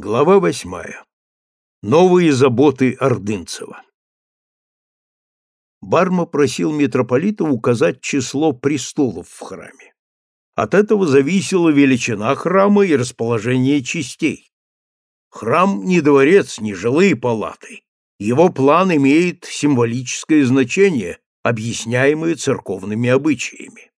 Глава восьмая. Новые заботы Ордынцева. Барма просил митрополита указать число престолов в храме. От этого зависела величина храма и расположение частей. Храм не дворец, не жилые палаты. Его план имеет символическое значение, объясняемое церковными обычаями.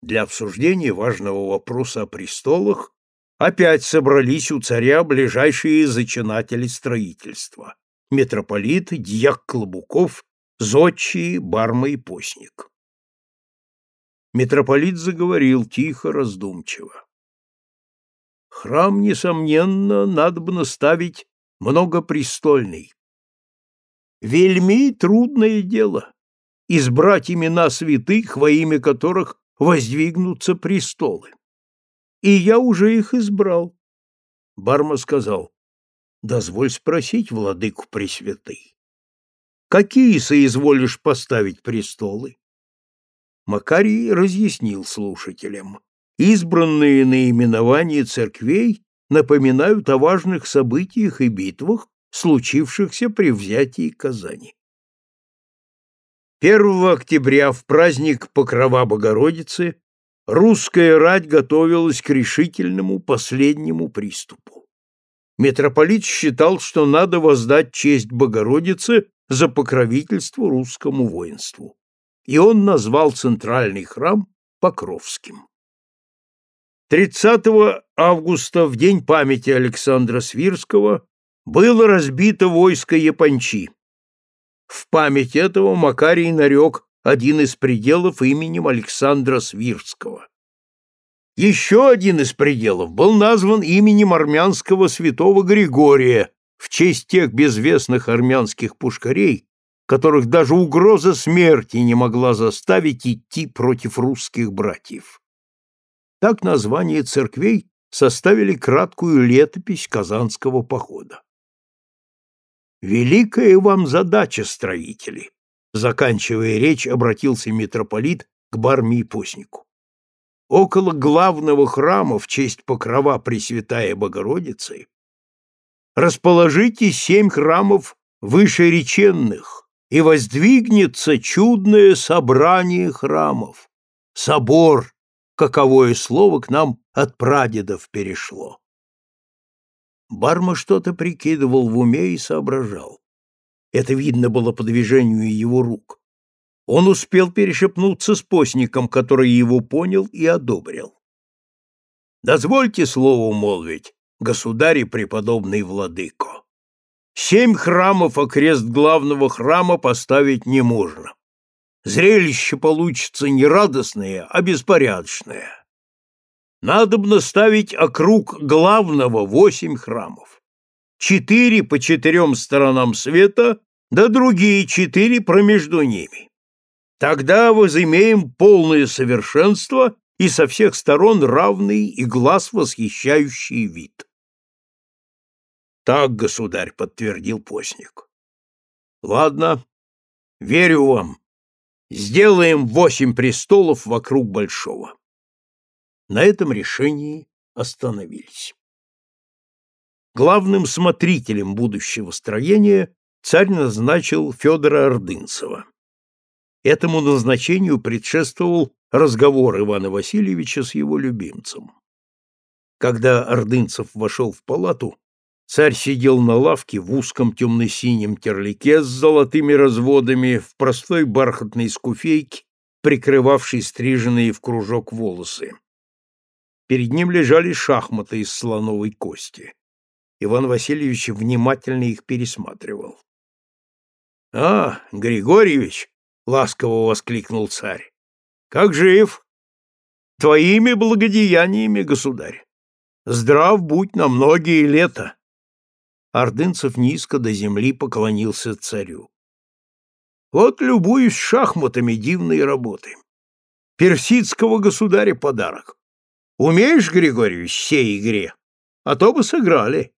Для обсуждения важного вопроса о престолах опять собрались у царя ближайшие зачинатели строительства – митрополит, дьяк Клобуков, зодчие, барма и постник. Митрополит заговорил тихо, раздумчиво. Храм, несомненно, надо бы наставить многопрестольный. Вельми трудное дело — избрать имена святых, во имя которых воздвигнутся престолы и я уже их избрал. Барма сказал, дозволь спросить, владыку Пресвятый, какие соизволишь поставить престолы? Макарий разъяснил слушателям. Избранные наименования церквей напоминают о важных событиях и битвах, случившихся при взятии Казани. 1 октября в праздник Покрова Богородицы русская рать готовилась к решительному последнему приступу. Митрополит считал, что надо воздать честь Богородице за покровительство русскому воинству, и он назвал центральный храм Покровским. 30 августа, в день памяти Александра Свирского, было разбито войско Япончи. В память этого Макарий нарек один из пределов именем Александра Свирского. Еще один из пределов был назван именем армянского святого Григория в честь тех безвестных армянских пушкарей, которых даже угроза смерти не могла заставить идти против русских братьев. Так название церквей составили краткую летопись Казанского похода. Великая вам задача, строители, Заканчивая речь, обратился митрополит к постнику. Около главного храма в честь покрова Пресвятая Богородицы расположите семь храмов вышереченных, и воздвигнется чудное собрание храмов, собор, каковое слово к нам от прадедов перешло. Барма что-то прикидывал в уме и соображал. Это видно было по движению его рук. Он успел перешепнуться с постником, который его понял и одобрил. «Дозвольте слово молвить, государь и преподобный владыко. Семь храмов окрест главного храма поставить не можно. Зрелище получится не радостное, а беспорядочное. Надобно ставить округ главного восемь храмов. Четыре по четырем сторонам света да другие четыре промежду ними. Тогда возымеем полное совершенство и со всех сторон равный и глаз восхищающий вид. Так, государь, подтвердил постник. Ладно, верю вам. Сделаем восемь престолов вокруг большого. На этом решении остановились. Главным смотрителем будущего строения царь назначил Федора Ордынцева. Этому назначению предшествовал разговор Ивана Васильевича с его любимцем. Когда Ордынцев вошел в палату, царь сидел на лавке в узком темно-синем терлике с золотыми разводами в простой бархатной скуфейке, прикрывавшей стриженные в кружок волосы. Перед ним лежали шахматы из слоновой кости. Иван Васильевич внимательно их пересматривал. — А, Григорьевич! — ласково воскликнул царь. — Как жив? — Твоими благодеяниями, государь. Здрав будь на многие лета. Ордынцев низко до земли поклонился царю. Вот любуюсь шахматами дивной работы. Персидского государя подарок. Умеешь, Григорьевич, сей игре? А то бы сыграли.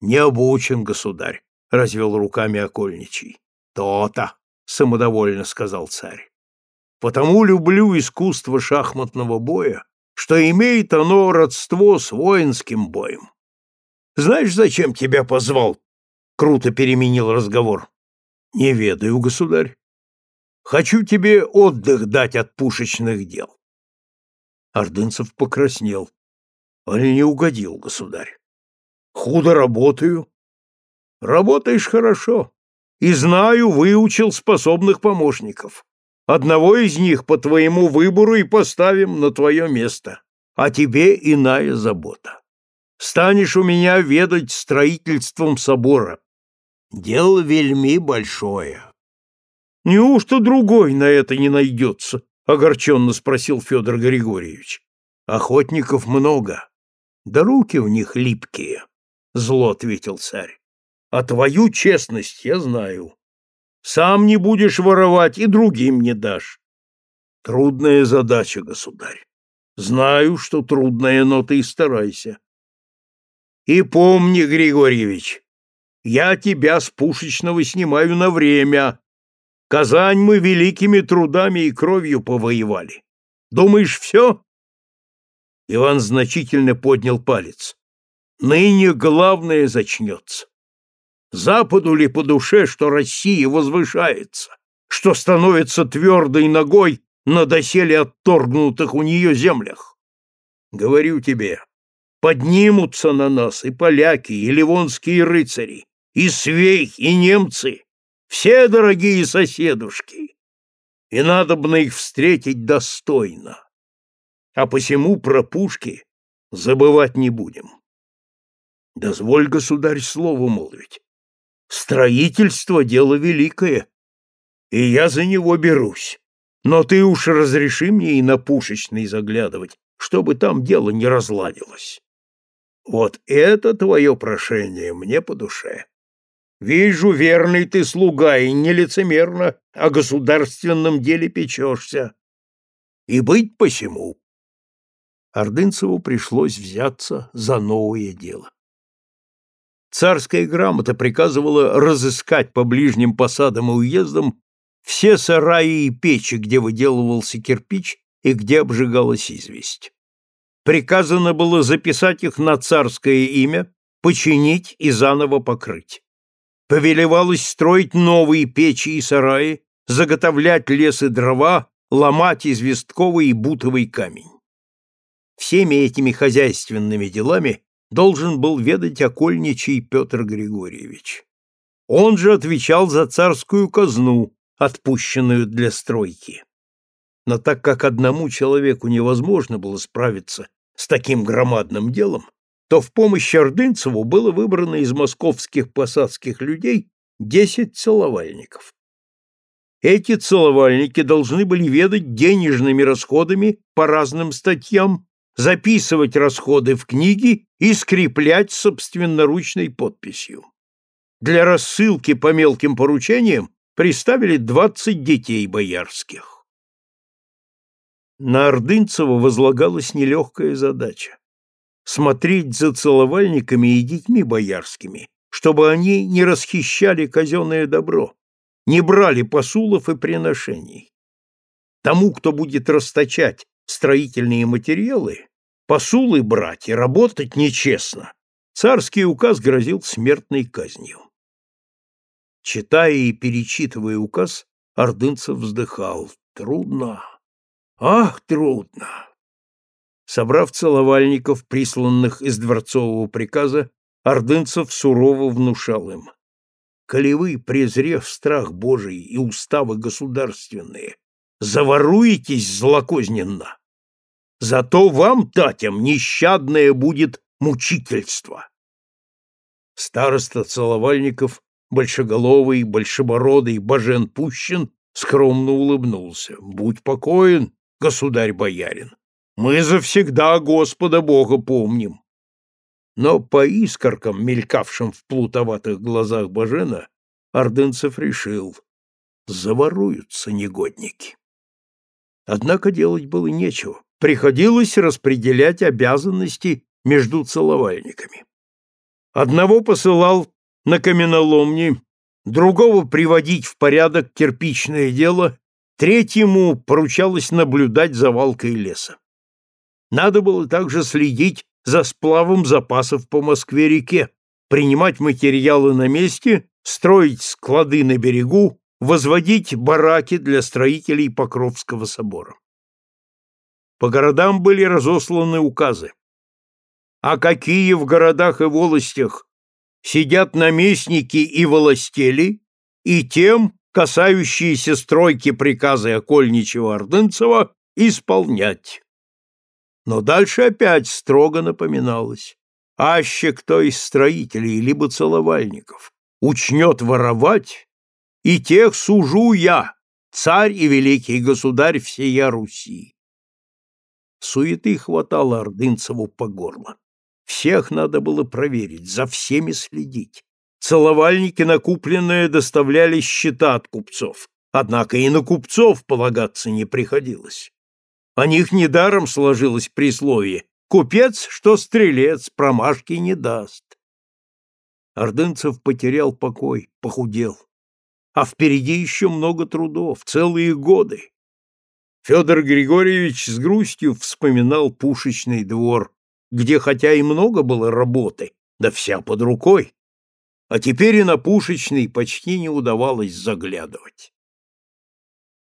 Не обучен, государь, развел руками окольничий. То-то, самодовольно сказал царь. Потому люблю искусство шахматного боя, что имеет оно родство с воинским боем. Знаешь, зачем тебя позвал? Круто переменил разговор. Не ведаю, государь. Хочу тебе отдых дать от пушечных дел. Ордынцев покраснел. Он не угодил, государь. Худо работаю. Работаешь хорошо. И знаю, выучил способных помощников. Одного из них по твоему выбору и поставим на твое место. А тебе иная забота. Станешь у меня ведать строительством собора. Дело вельми большое. Неужто другой на это не найдется? Огорченно спросил Федор Григорьевич. Охотников много, да руки у них липкие, зло ответил царь. А твою честность я знаю. Сам не будешь воровать и другим не дашь. Трудная задача, государь. Знаю, что трудная, но ты старайся. И помни, Григорьевич, я тебя с пушечного снимаю на время. Казань мы великими трудами и кровью повоевали. Думаешь, все? Иван значительно поднял палец. Ныне главное зачнется. Западу ли по душе, что Россия возвышается, что становится твердой ногой на доселе отторгнутых у нее землях? Говорю тебе, поднимутся на нас и поляки, и ливонские рыцари, и свей, и немцы, все дорогие соседушки, и надо бы на их встретить достойно. А посему про пушки забывать не будем. Дозволь, государь, слово молвить. Строительство — дело великое, и я за него берусь. Но ты уж разреши мне и на пушечный заглядывать, чтобы там дело не разладилось. Вот это твое прошение мне по душе. Вижу, верный ты слуга и нелицемерно о государственном деле печешься. И быть посему. Ордынцеву пришлось взяться за новое дело. Царская грамота приказывала разыскать по ближним посадам и уездам все сараи и печи, где выделывался кирпич и где обжигалась известь. Приказано было записать их на царское имя, починить и заново покрыть. Повелевалось строить новые печи и сараи, заготовлять лес и дрова, ломать известковый и бутовый камень. Всеми этими хозяйственными делами должен был ведать окольничий Петр Григорьевич. Он же отвечал за царскую казну, отпущенную для стройки. Но так как одному человеку невозможно было справиться с таким громадным делом, то в помощь Ордынцеву было выбрано из московских посадских людей десять целовальников. Эти целовальники должны были ведать денежными расходами по разным статьям записывать расходы в книги и скреплять собственноручной подписью. Для рассылки по мелким поручениям приставили 20 детей боярских. На Ордынцева возлагалась нелегкая задача — смотреть за целовальниками и детьми боярскими, чтобы они не расхищали казенное добро, не брали посулов и приношений. Тому, кто будет расточать строительные материалы, посулы брать и работать нечестно, царский указ грозил смертной казнью. Читая и перечитывая указ, Ордынцев вздыхал. Трудно. Ах, трудно. Собрав целовальников, присланных из дворцового приказа, Ордынцев сурово внушал им. Коли вы, презрев страх Божий и уставы государственные, заворуетесь злокозненно. Зато вам, татям, нещадное будет мучительство. Староста Целовальников, большеголовый, большебородый Бажен Пущин скромно улыбнулся. Будь покоен, государь-боярин. Мы завсегда Господа Бога помним. Но по искоркам, мелькавшим в плутоватых глазах Бажена, Ордынцев решил — заворуются негодники. Однако делать было нечего. Приходилось распределять обязанности между целовальниками. Одного посылал на каменоломни, другого приводить в порядок кирпичное дело, третьему поручалось наблюдать за валкой леса. Надо было также следить за сплавом запасов по Москве-реке, принимать материалы на месте, строить склады на берегу, возводить бараки для строителей Покровского собора. По городам были разосланы указы. А какие в городах и волостях сидят наместники и волостели, и тем, касающиеся стройки приказы Окольничева-Ордынцева, исполнять. Но дальше опять строго напоминалось. Аще кто из строителей либо целовальников учнет воровать, и тех сужу я, царь и великий государь всея Руси. Суеты хватало Ордынцеву по горло. Всех надо было проверить, за всеми следить. Целовальники накупленные доставляли счета от купцов, однако и на купцов полагаться не приходилось. О них недаром сложилось присловие «Купец, что стрелец, промашки не даст». Ордынцев потерял покой, похудел. А впереди еще много трудов, целые годы. Федор Григорьевич с грустью вспоминал пушечный двор, где хотя и много было работы, да вся под рукой, а теперь и на пушечный почти не удавалось заглядывать.